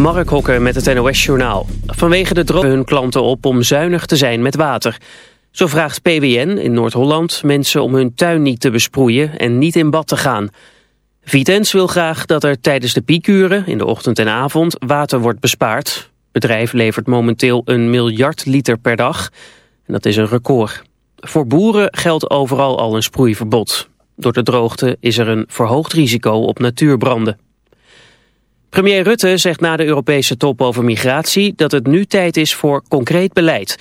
Mark Hokker met het NOS-journaal. Vanwege de droogte hun klanten op om zuinig te zijn met water. Zo vraagt PWN in Noord-Holland mensen om hun tuin niet te besproeien en niet in bad te gaan. Vitens wil graag dat er tijdens de piekuren, in de ochtend en avond, water wordt bespaard. Het bedrijf levert momenteel een miljard liter per dag. En dat is een record. Voor boeren geldt overal al een sproeiverbod. Door de droogte is er een verhoogd risico op natuurbranden. Premier Rutte zegt na de Europese top over migratie dat het nu tijd is voor concreet beleid.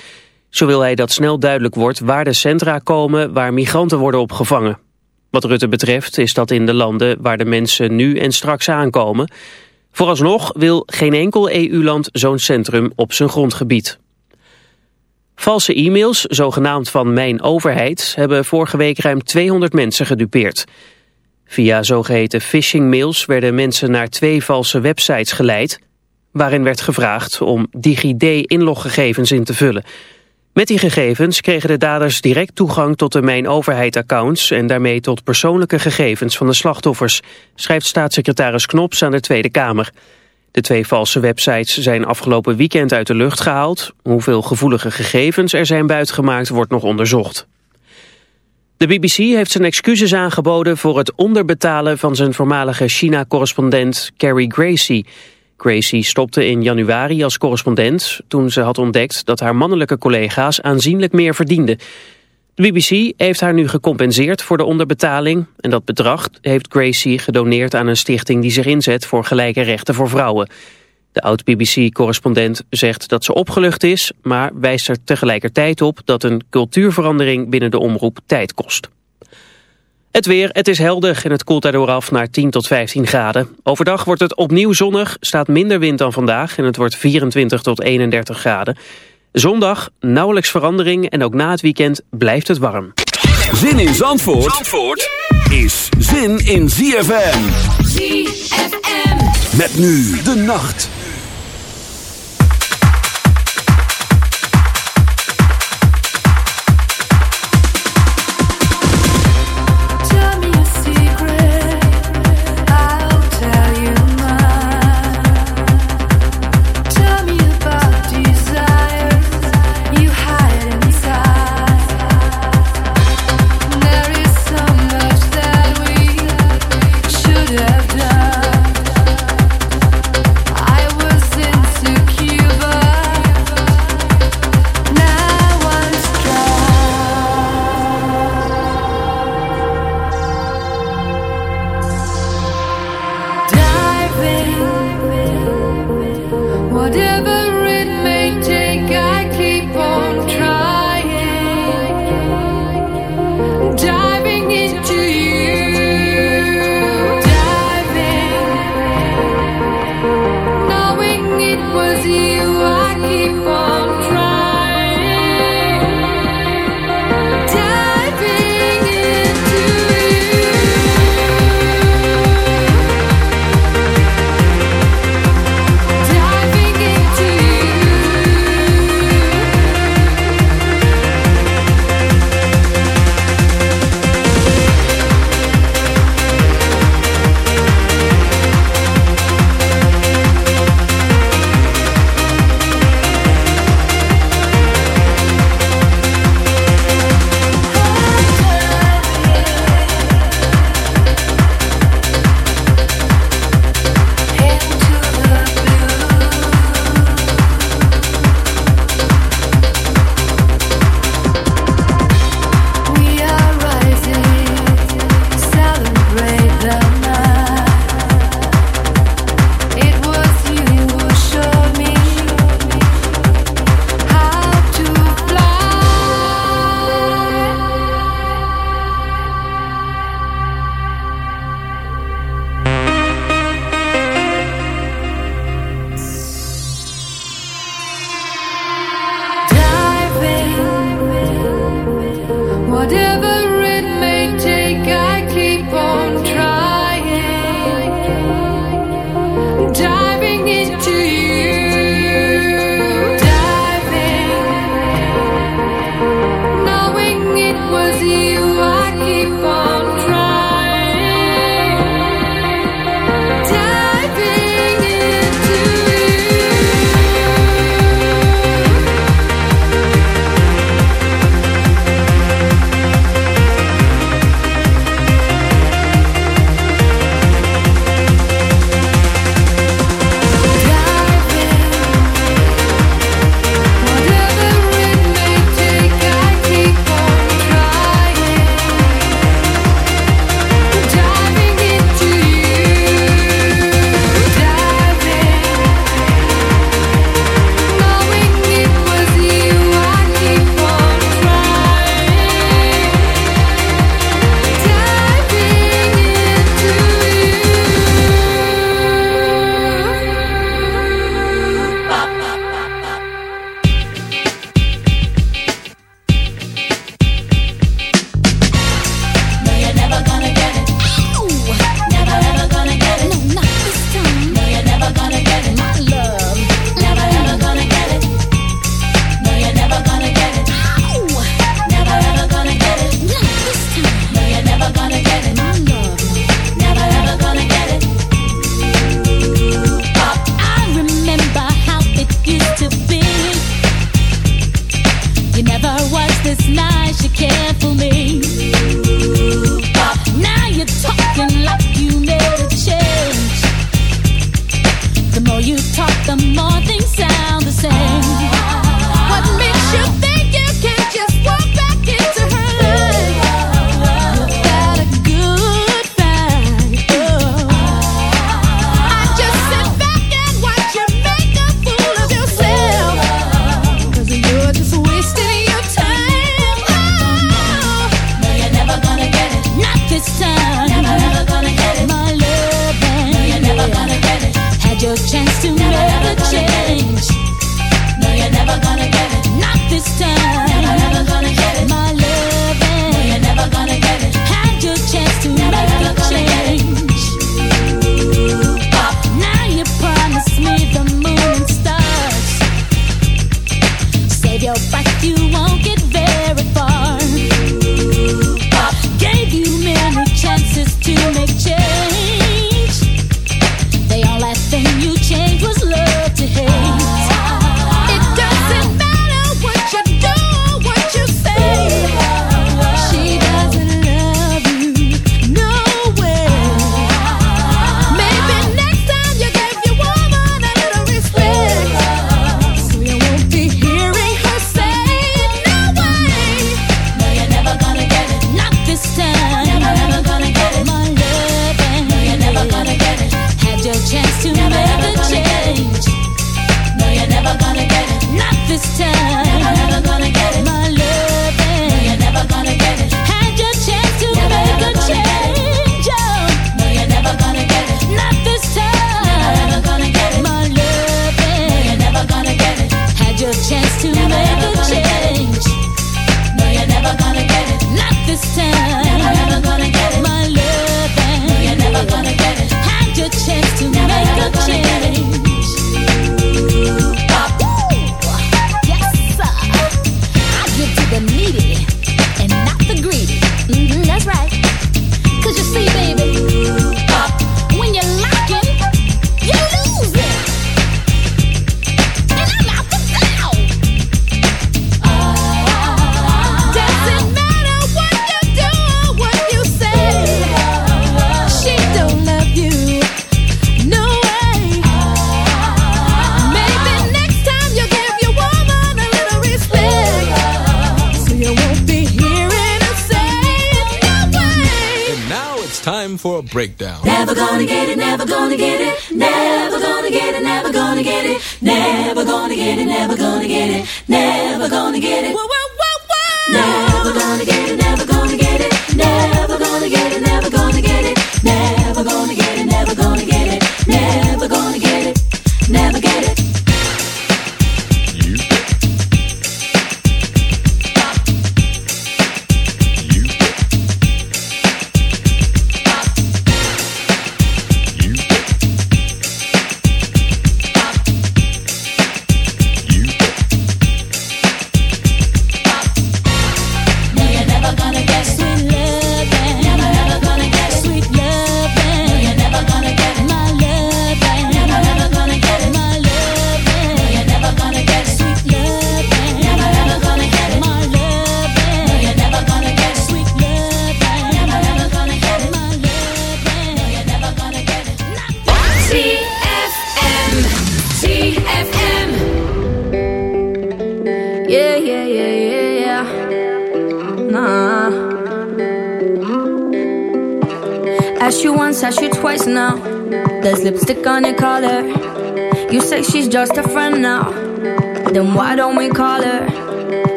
Zo wil hij dat snel duidelijk wordt waar de centra komen waar migranten worden opgevangen. Wat Rutte betreft is dat in de landen waar de mensen nu en straks aankomen. Vooralsnog wil geen enkel EU-land zo'n centrum op zijn grondgebied. Valse e-mails, zogenaamd van Mijn Overheid, hebben vorige week ruim 200 mensen gedupeerd. Via zogeheten phishing-mails werden mensen naar twee valse websites geleid... waarin werd gevraagd om DigiD-inloggegevens in te vullen. Met die gegevens kregen de daders direct toegang tot de Mijn Overheid-accounts... en daarmee tot persoonlijke gegevens van de slachtoffers... schrijft staatssecretaris Knops aan de Tweede Kamer. De twee valse websites zijn afgelopen weekend uit de lucht gehaald. Hoeveel gevoelige gegevens er zijn buitgemaakt wordt nog onderzocht. De BBC heeft zijn excuses aangeboden voor het onderbetalen van zijn voormalige China-correspondent Carrie Gracie. Gracie stopte in januari als correspondent toen ze had ontdekt dat haar mannelijke collega's aanzienlijk meer verdienden. De BBC heeft haar nu gecompenseerd voor de onderbetaling en dat bedrag heeft Gracie gedoneerd aan een stichting die zich inzet voor gelijke rechten voor vrouwen. De oud-BBC-correspondent zegt dat ze opgelucht is, maar wijst er tegelijkertijd op dat een cultuurverandering binnen de omroep tijd kost. Het weer, het is helder en het koelt daardoor af naar 10 tot 15 graden. Overdag wordt het opnieuw zonnig, staat minder wind dan vandaag en het wordt 24 tot 31 graden. Zondag nauwelijks verandering en ook na het weekend blijft het warm. Zin in Zandvoort, Zandvoort is zin in ZFM. ZFM. Met nu de nacht.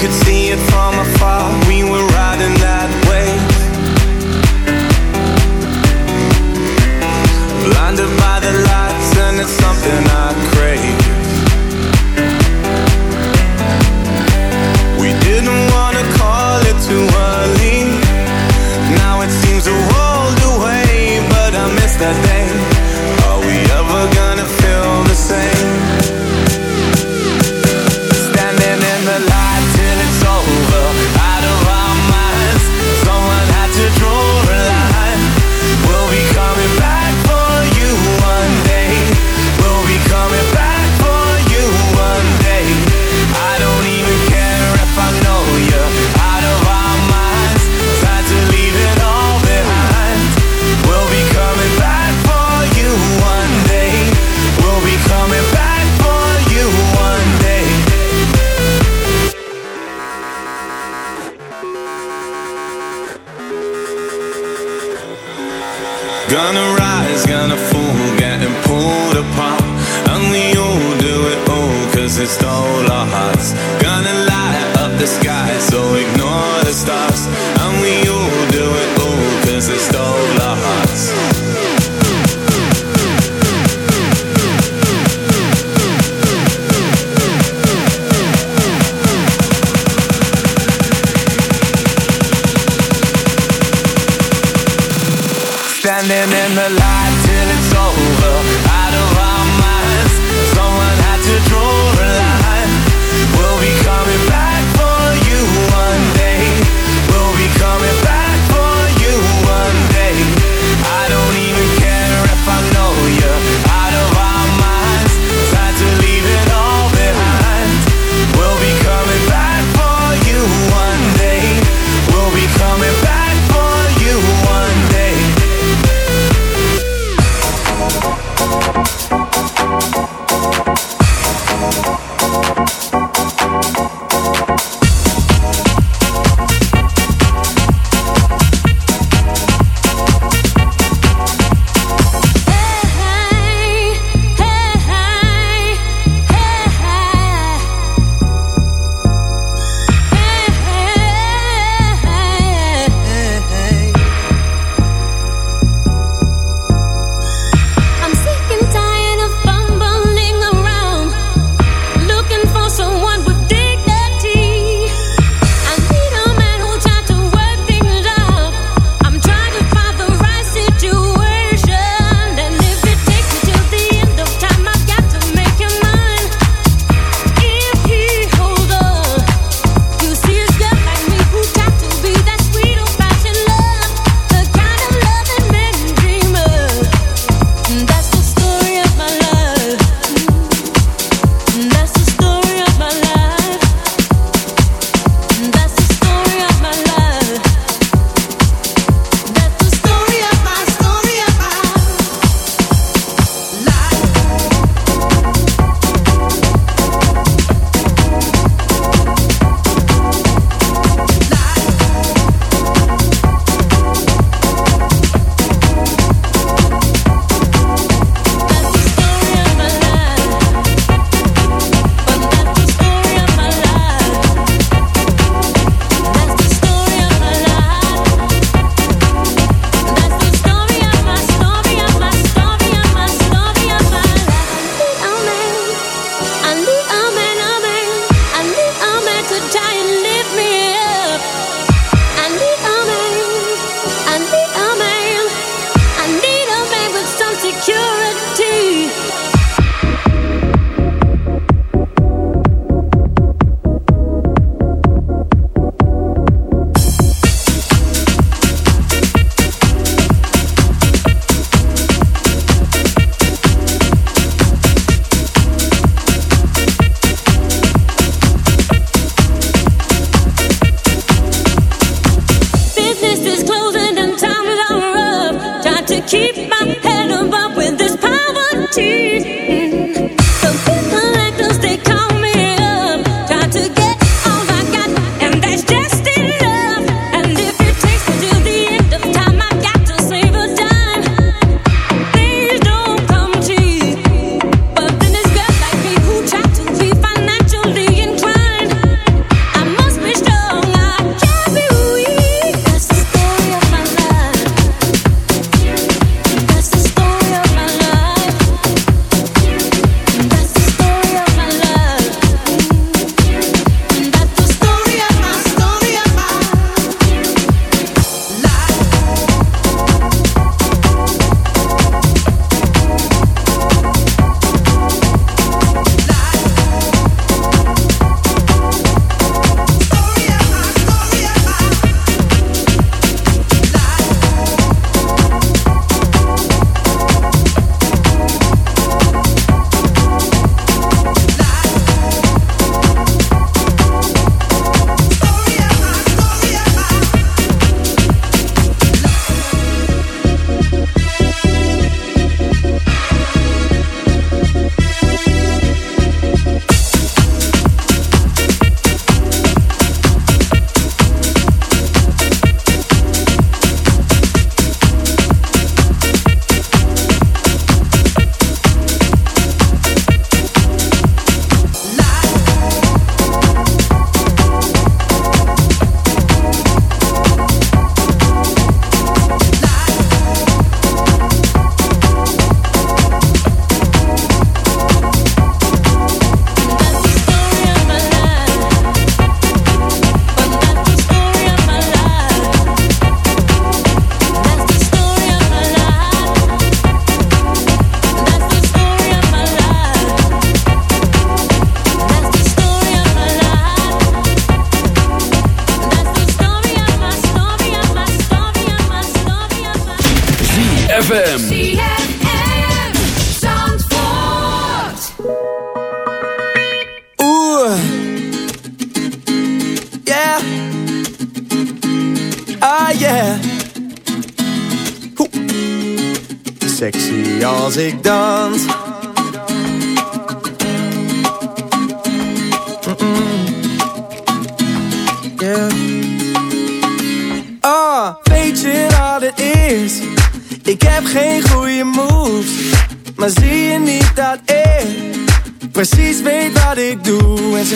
could see it from afar. We were riding that wave, blinded by the lights, and it's something I. Crave.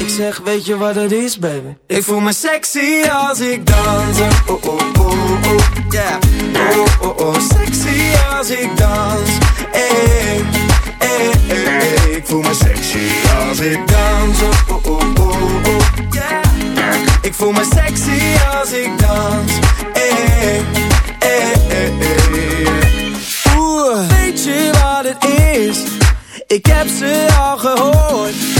Ik zeg, weet je wat het is, baby? Ik voel me sexy als ik dans. Oh, oh, oh, oh, yeah. Oh, oh, oh, sexy als ik dans. Hey, hey, hey. Ik voel me sexy als ik dans. Oh, oh, oh, oh, oh, yeah. Ik voel me sexy als ik dans. Hey, hey, hey. Oeh, weet je wat het is? Ik heb ze al gehoord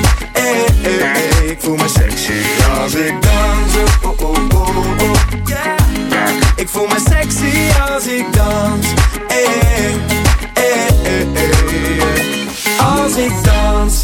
hey, hey, hey. Ik voel me sexy als ik dans. Oh, oh, oh. Ik voel me sexy als ik dans. Als ik dans,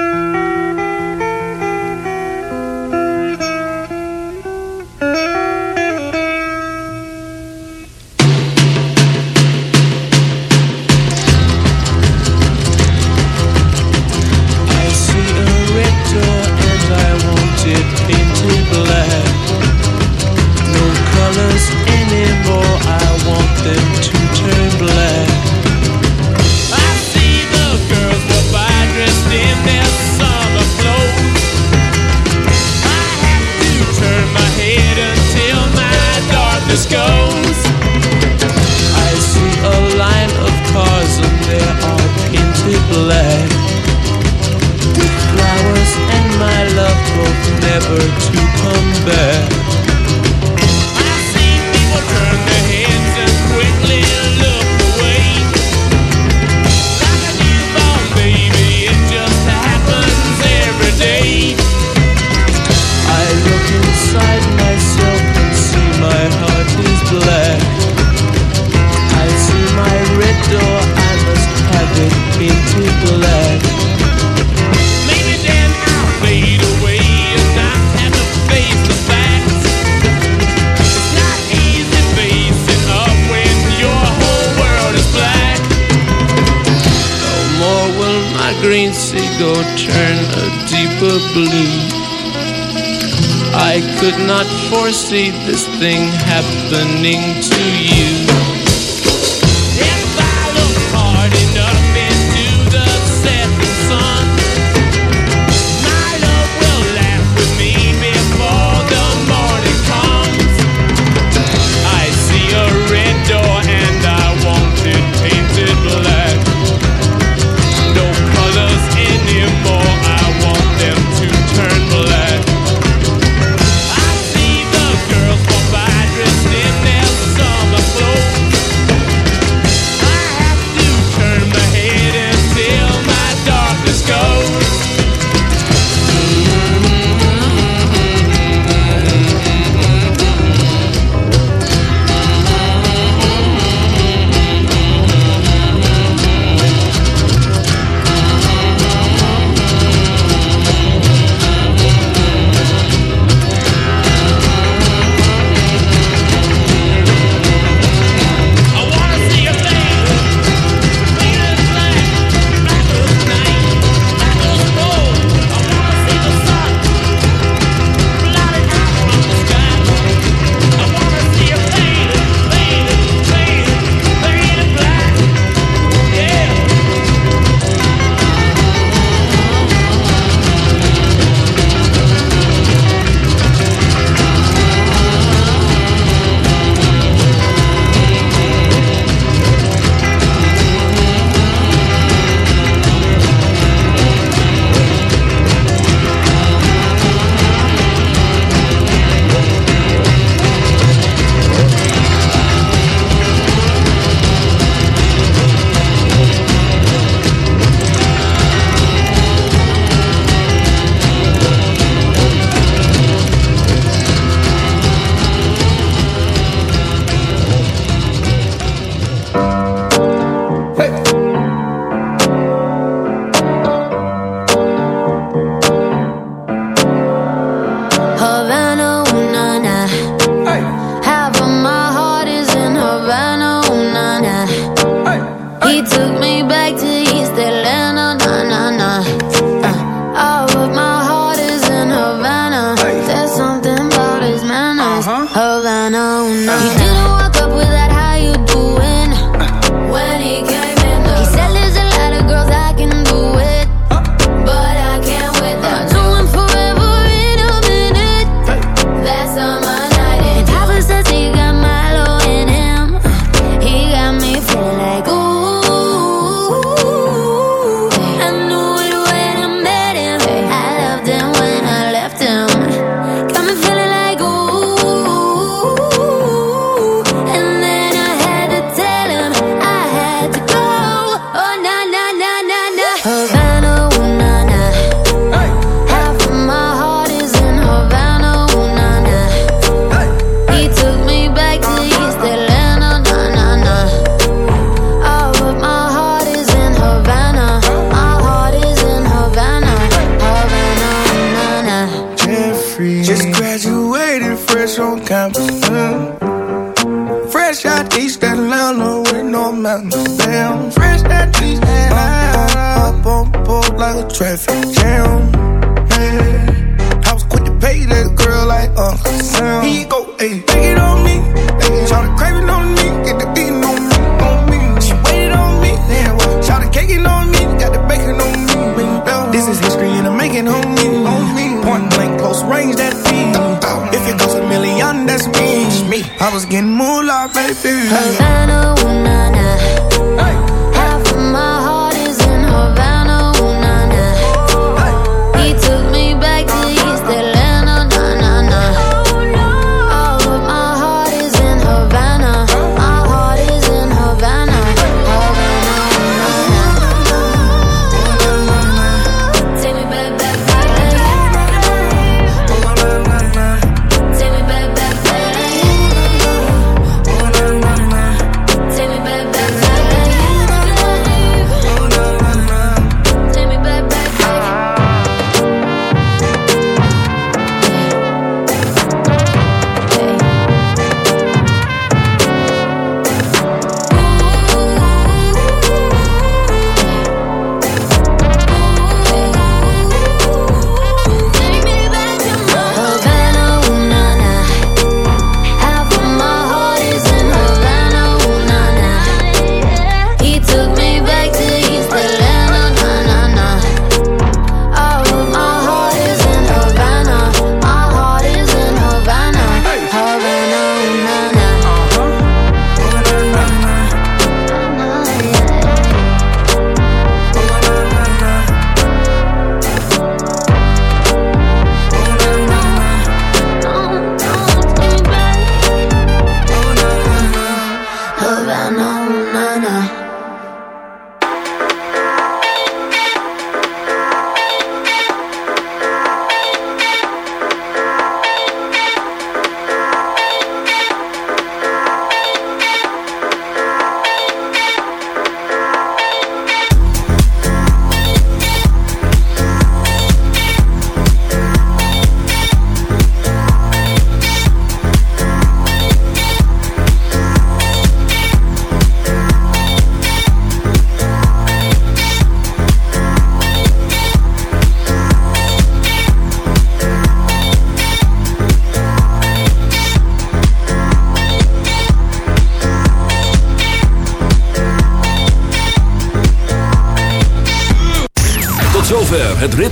Never to foresee this thing happening to you.